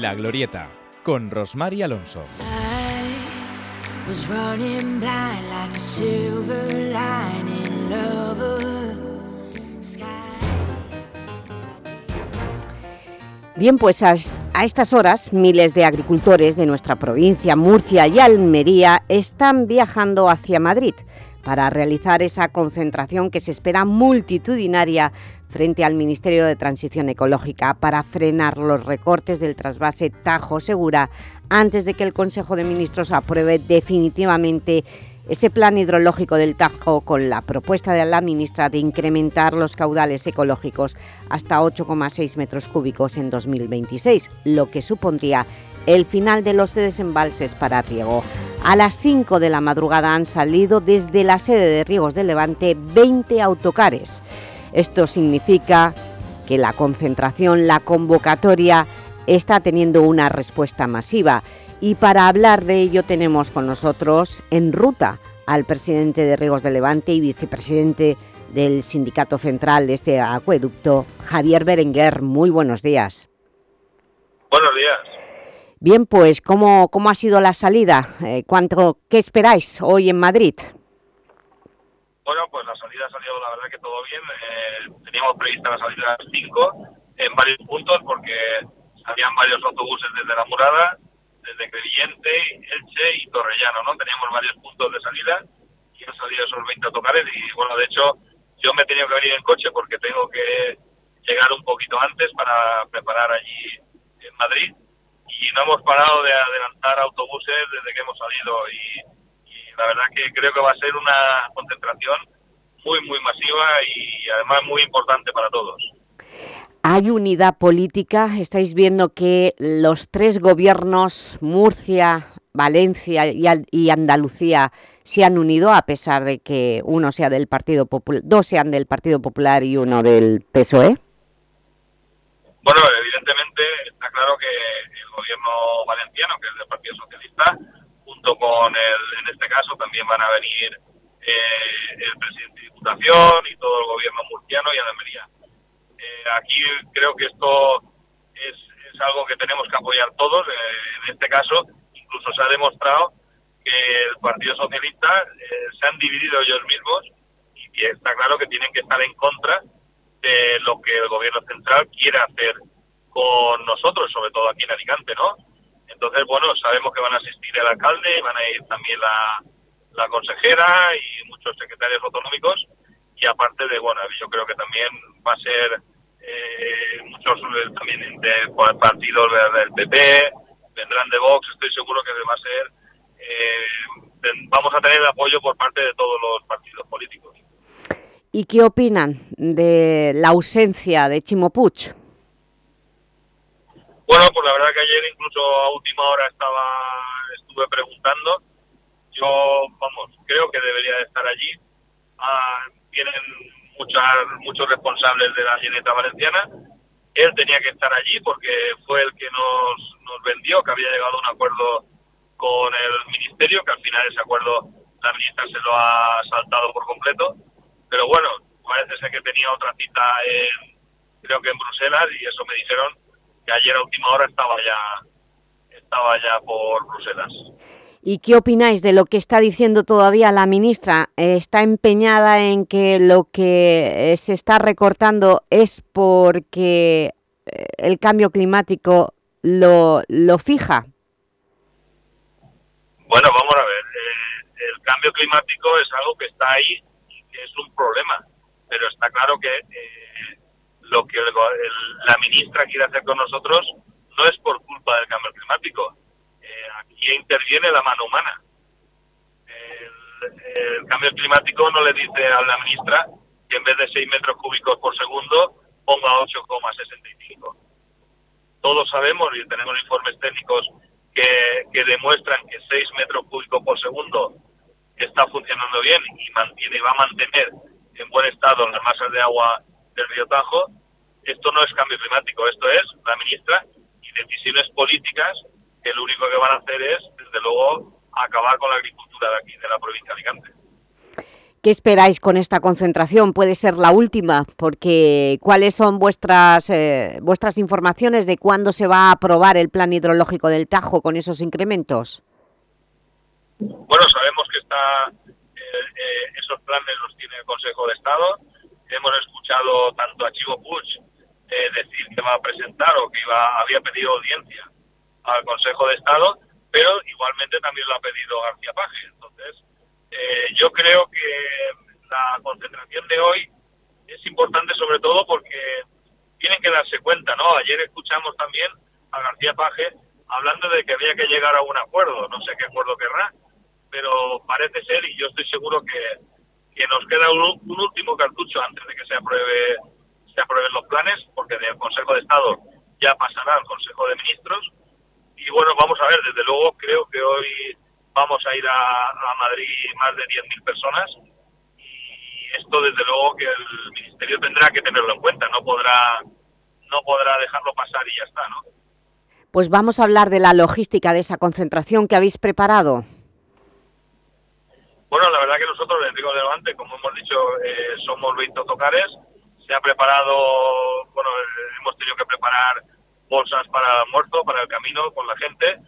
La Glorieta, con Rosmar Alonso. Bien, pues a, estas horas miles de agricultores de nuestra provincia, Murcia y Almería están viajando hacia Madrid para realizar esa concentración que se espera multitudinaria frente al Ministerio de Transición Ecológica para frenar los recortes del trasvase Tajo Segura antes de que el Consejo de Ministros apruebe definitivamente ese plan hidrológico del Tajo con la propuesta de la ministra de incrementar los caudales ecológicos hasta 8,6 metros cúbicos en 2026, lo que supondría el final de los desembalses para riego. A las 5 de la madrugada han salido desde la sede de Riegos de Levante 20 autocares. Esto significa que la concentración, la convocatoria, está teniendo una respuesta masiva y para hablar de ello tenemos con nosotros en ruta al presidente de Riegos de Levante y vicepresidente del Sindicato Central de este acueducto, Javier Berenguer. Muy buenos días. Buenos días. Bien, pues, ¿cómo, cómo ha sido la salida? Eh, ¿cuánto, ¿Qué esperáis hoy en Madrid? Bueno, pues la salida ha salido, la verdad que todo bien. Eh, teníamos prevista la salida a las 5 en varios puntos porque salían varios autobuses desde La Murada, desde Crevillente, Elche y Torrellano, ¿no? Teníamos varios puntos de salida y han salido esos 20 autocares y, bueno, de hecho, yo me he tenido que venir en coche porque tengo que llegar un poquito antes para preparar allí en Madrid y no hemos parado de adelantar autobuses desde que hemos salido y, la verdad que creo que va a ser una concentración muy, muy masiva y además muy importante para todos. ¿Hay unidad política? Estáis viendo que los tres gobiernos, Murcia, Valencia y Andalucía, se han unido a pesar de que uno sea del Partido Popular, dos sean del Partido Popular y uno del PSOE. Bueno, evidentemente está claro que el gobierno valenciano, que es del Partido Socialista, con el, en este caso también van a venir eh, el presidente de Diputación y todo el gobierno murciano y Almería eh, aquí creo que esto es, algo que tenemos que apoyar todos. Eh, en este caso, incluso se ha demostrado que el Partido Socialista eh, se han dividido ellos mismos y está claro que tienen que estar en contra de lo que el gobierno central quiere hacer con nosotros, sobre todo aquí en Alicante, ¿no? Entonces, bueno, sabemos que van a asistir el alcalde, van a ir también la, consejera y muchos secretarios autonómicos y aparte de, bueno, yo creo que también va a ser eh, muchos también de, partidos del PP, vendrán de Vox, estoy seguro que va a ser, eh, vamos a tener apoyo por parte de todos los partidos políticos. ¿Y qué opinan de la ausencia de Chimo Puig? Bueno, pues la verdad que ayer incluso a última hora estaba estuve preguntando. Yo, vamos, creo que debería de estar allí. Ah, tienen muchos responsables de la lleneta valenciana. Él tenía que estar allí porque fue el que nos, nos vendió, que había llegado a un acuerdo con el ministerio, que al final ese acuerdo la ministra se lo ha saltado por completo. Pero bueno, parece ser que tenía otra cita creo que en Bruselas, y eso me dijeron que ayer a última hora estaba ya, estaba ya por Bruselas. ¿Y qué opináis de lo que está diciendo todavía la ministra? ¿Está empeñada en que lo que eh, se está recortando es porque eh, el cambio climático lo, lo fija? Bueno, vamos a ver. Eh, el cambio climático es algo que está ahí y que es un problema. Pero está claro que lo que la ministra quiere hacer con nosotros no es por culpa del cambio climático aquí interviene la mano humana. El, cambio climático no le dice a la ministra que en vez de 6 metros cúbicos por segundo ponga 8,65. Todos sabemos y tenemos informes técnicos que, que demuestran que 6 metros cúbicos por segundo está funcionando bien y mantiene y va a mantener en buen estado las masas de agua del río Tajo. Esto no es cambio climático, esto es la ministra y decisiones políticas que lo único que van a hacer es, desde luego, acabar con la agricultura de aquí, de la provincia de Alicante. ¿Qué esperáis con esta concentración? Puede ser la última, porque ¿cuáles son vuestras, eh, vuestras informaciones de cuándo se va a aprobar el plan hidrológico del Tajo con esos incrementos? Bueno, sabemos que está, eh, eh, esos planes los tiene el Consejo de Estado. Hemos escuchado tanto a Chivo Puig decir que va a presentar o que iba, había pedido audiencia al Consejo de Estado, pero igualmente también lo ha pedido García Paje. Entonces, eh, yo creo que la concentración de hoy es importante sobre todo porque tienen que darse cuenta, ¿no? Ayer escuchamos también a García Paje hablando de que había que llegar a un acuerdo, no sé qué acuerdo querrá, pero parece ser, y yo estoy seguro que, que nos queda un, último cartucho antes de que se apruebe se aprueben los planes, porque del Consejo de Estado ya pasará al Consejo de Ministros. Y bueno, vamos a ver, desde luego creo que hoy vamos a ir a, Madrid más de 10.000 personas y esto desde luego que el Ministerio tendrá que tenerlo en cuenta, no podrá, no podrá dejarlo pasar y ya está, ¿no? Pues vamos a hablar de la logística de esa concentración que habéis preparado. Bueno, la verdad que nosotros, les digo de Levante, como hemos dicho, eh, somos 20 autocares, se ha preparado, bueno, hemos tenido que preparar bolsas para el almuerzo, para el camino con la gente,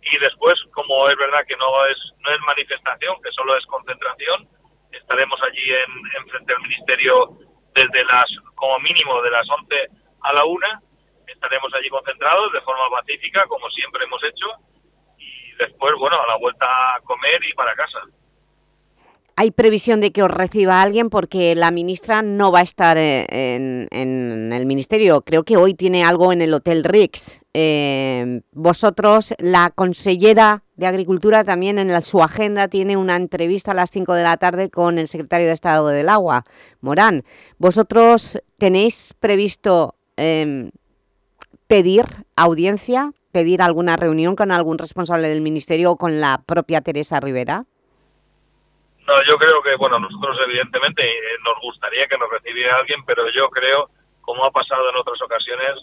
y después, como es verdad que no es, no es manifestación, que solo es concentración, estaremos allí en, frente al Ministerio desde las, como mínimo, de las 11 a la 1, estaremos allí concentrados de forma pacífica, como siempre hemos hecho, y después, bueno, a la vuelta a comer y para casa. ¿Hay previsión de que os reciba alguien? Porque la ministra no va a estar eh, en, el ministerio. Creo que hoy tiene algo en el Hotel Rix. Eh, vosotros, la consellera de Agricultura, también en su agenda tiene una entrevista a las 5 de la tarde con el secretario de Estado del Agua, Morán. ¿Vosotros tenéis previsto em, pedir audiencia, pedir alguna reunión con algún responsable del ministerio o con la propia Teresa Rivera? No, yo creo que, bueno, nosotros evidentemente eh, nos gustaría que nos recibiera alguien, pero yo creo, como ha pasado en otras ocasiones,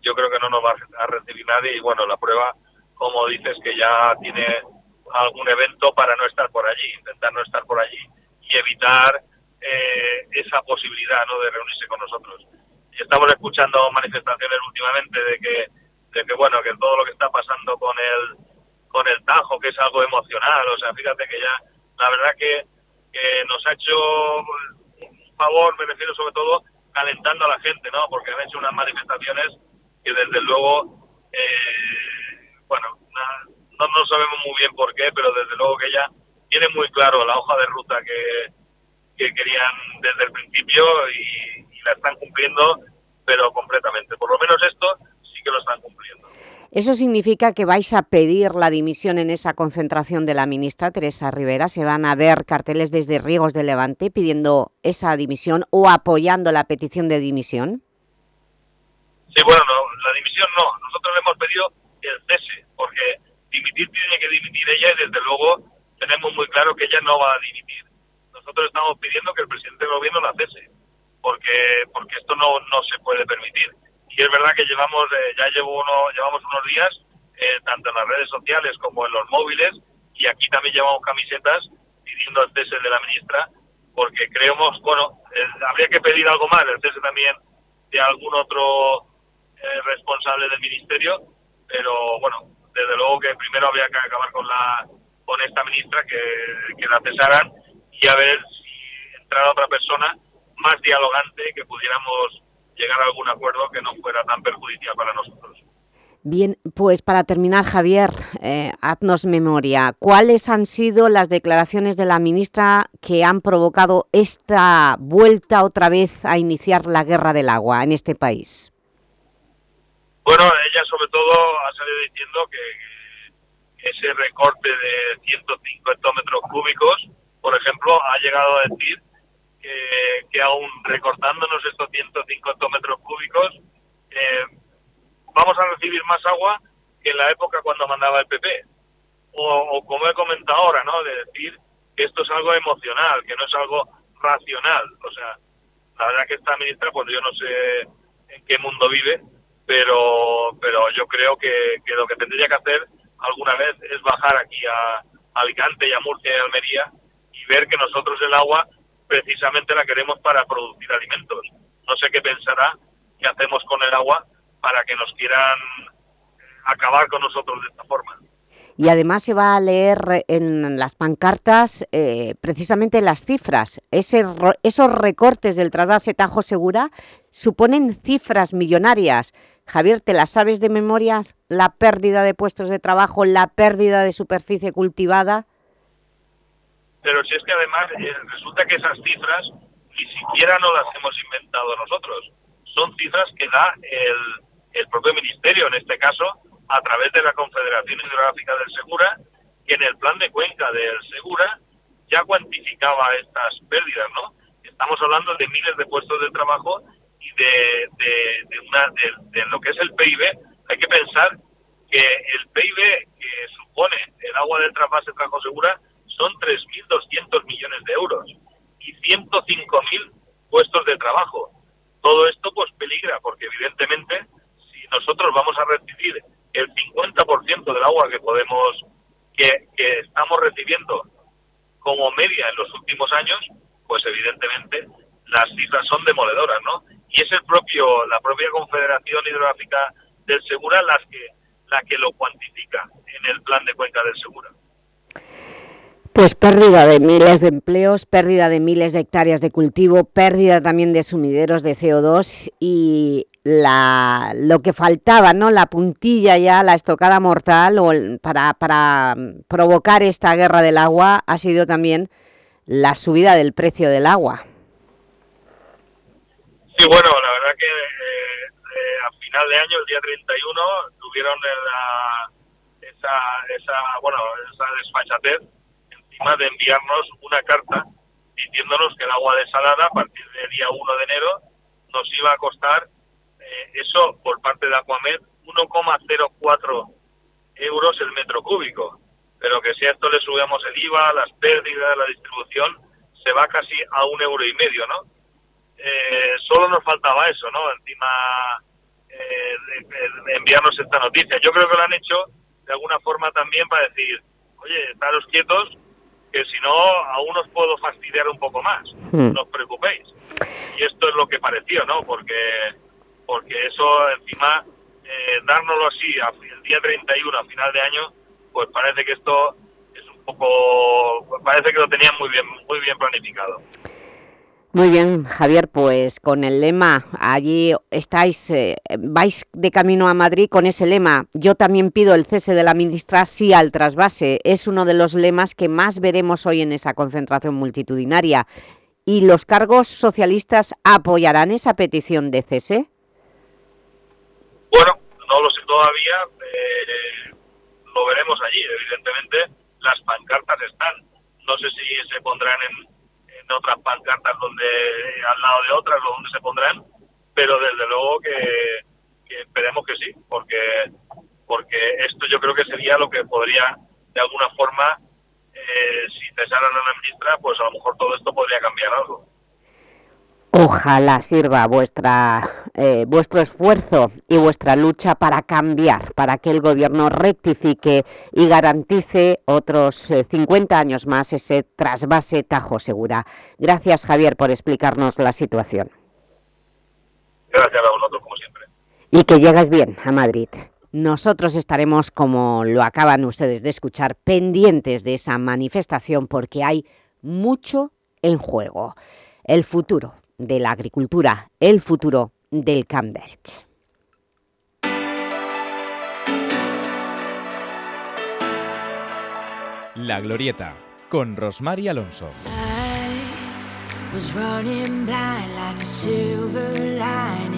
yo creo que no nos va a recibir nadie y bueno, la prueba, como dices, que ya tiene algún evento para no estar por allí, intentar no estar por allí y evitar eh, esa posibilidad ¿no? de reunirse con nosotros. Y estamos escuchando manifestaciones últimamente de que, de que bueno, que todo lo que está pasando con el, con el Tajo, que es algo emocional, o sea, fíjate que ya, la verdad que que nos ha hecho un favor, me refiero sobre todo, calentando a la gente, ¿no? Porque han hecho unas manifestaciones que desde luego, eh, bueno, no, no sabemos muy bien por qué, pero desde luego que ella tiene muy claro la hoja de ruta que, que querían desde el principio y, y la están cumpliendo, pero completamente. Por lo menos esto sí que lo están cumpliendo. ¿Eso significa que vais a pedir la dimisión en esa concentración de la ministra Teresa Rivera? ¿Se van a ver carteles desde Riegos de Levante pidiendo esa dimisión o apoyando la petición de dimisión? Sí, bueno, la dimisión no. Nosotros le hemos pedido el cese, porque dimitir tiene que dimitir ella y desde luego tenemos muy claro que ella no va a dimitir. Nosotros estamos pidiendo que el presidente del gobierno la cese, porque, porque esto no, no se puede permitir y es verdad que llevamos eh, ya llevo uno, llevamos unos días eh, tanto en las redes sociales como en los móviles y aquí también llevamos camisetas pidiendo el cese de la ministra porque creemos, bueno, eh, habría que pedir algo más, el cese también de algún otro responsable del ministerio, pero bueno, desde luego que primero habría que acabar con la con esta ministra, que, que la cesaran y a ver si entrara otra persona más dialogante que pudiéramos llegar a algún acuerdo que no fuera tan perjudicial para nosotros. Bien, pues para terminar, Javier, eh, haznos memoria. ¿Cuáles han sido las declaraciones de la ministra que han provocado esta vuelta otra vez a iniciar la guerra del agua en este país? Bueno, ella sobre todo ha salido diciendo que, ese recorte de 105 hectómetros cúbicos, por ejemplo, ha llegado a decir que, aún recortándonos estos 105 hectómetros cúbicos, eh, vamos a recibir más agua que en la época cuando mandaba el PP. O, como he comentado ahora, ¿no? De decir que esto es algo emocional, que no es algo racional. O sea, la verdad que esta ministra, pues yo no sé en qué mundo vive, pero, pero yo creo que, lo que tendría que hacer alguna vez es bajar aquí a Alicante y a Murcia y a Almería y ver que nosotros el agua precisamente la queremos para producir alimentos. No sé qué pensará que hacemos con el agua para que nos quieran acabar con nosotros de esta forma. Y además se va a leer en las pancartas eh, precisamente las cifras. Ese, esos recortes del trasvase Tajo Segura suponen cifras millonarias. Javier, ¿te las sabes de memoria? La pérdida de puestos de trabajo, la pérdida de superficie cultivada. Pero si es que además eh, resulta que esas cifras ni siquiera no las hemos inventado nosotros. Son cifras que da el, el propio Ministerio, en este caso, a través de la Confederación Hidrográfica del Segura, que en el plan de cuenca del Segura ya cuantificaba estas pérdidas, ¿no? Estamos hablando de miles de puestos de trabajo y de, de, una, de, lo que es el PIB. Hay que pensar que el PIB que supone el agua del trasvase Trabajo Segura son 3.200 millones de euros y 105.000 puestos de trabajo. Todo esto pues peligra porque evidentemente si nosotros vamos a recibir el 50% del agua que podemos, que, estamos recibiendo como media en los últimos años, pues evidentemente las cifras son demoledoras, ¿no? Y es el propio, la propia Confederación Hidrográfica del Segura las que, la que lo cuantifica en el plan de cuenca del Segura. Pues pérdida de miles de empleos, pérdida de miles de hectáreas de cultivo, pérdida también de sumideros de CO2 y la, lo que faltaba, ¿no? la puntilla ya, la estocada mortal o para, para provocar esta guerra del agua ha sido también la subida del precio del agua. Sí, bueno, la verdad que eh, eh, a final de año, el día 31, tuvieron esa, esa, bueno, esa desfachatez de enviarnos una carta diciéndonos que el agua desalada a partir del día 1 de enero nos iba a costar eh, eso por parte de Aquamed 1,04 euros el metro cúbico. Pero que si a esto le subimos el IVA, las pérdidas, la distribución, se va casi a un euro y medio, ¿no? Eh, solo nos faltaba eso, ¿no? Encima eh, enviarnos esta noticia. Yo creo que lo han hecho de alguna forma también para decir, oye, estaros quietos, que si no, aún os puedo fastidiar un poco más. Hmm. No os preocupéis. Y esto es lo que pareció, ¿no? Porque porque eso encima, eh, dárnoslo así el día 31 a final de año, pues parece que esto es un poco, parece que lo tenían muy bien, muy bien planificado. Muy bien, Javier, pues con el lema, allí estáis, eh, vais de camino a Madrid con ese lema. Yo también pido el cese de la ministra sí al trasvase. Es uno de los lemas que más veremos hoy en esa concentración multitudinaria. ¿Y los cargos socialistas apoyarán esa petición de cese? Bueno, no lo sé todavía, eh, lo veremos allí, evidentemente las pancartas están. No sé si se pondrán en, otras pancartas donde al lado de otras donde se pondrán, pero desde luego que, esperemos que sí, porque porque esto yo creo que sería lo que podría de alguna forma, eh, si cesaran a la ministra, pues a lo mejor todo esto podría cambiar algo. Ojalá sirva vuestra, eh, vuestro esfuerzo y vuestra lucha para cambiar, para que el Gobierno rectifique y garantice otros 50 eh, años más ese trasvase Tajo Segura. Gracias, Javier, por explicarnos la situación. Gracias a vosotros, como siempre. Y que llegues bien a Madrid. Nosotros estaremos, como lo acaban ustedes de escuchar, pendientes de esa manifestación porque hay mucho en juego. El futuro de la agricultura, el futuro del Camp La Glorieta, con Rosmar y Alonso. was running blind like a silver line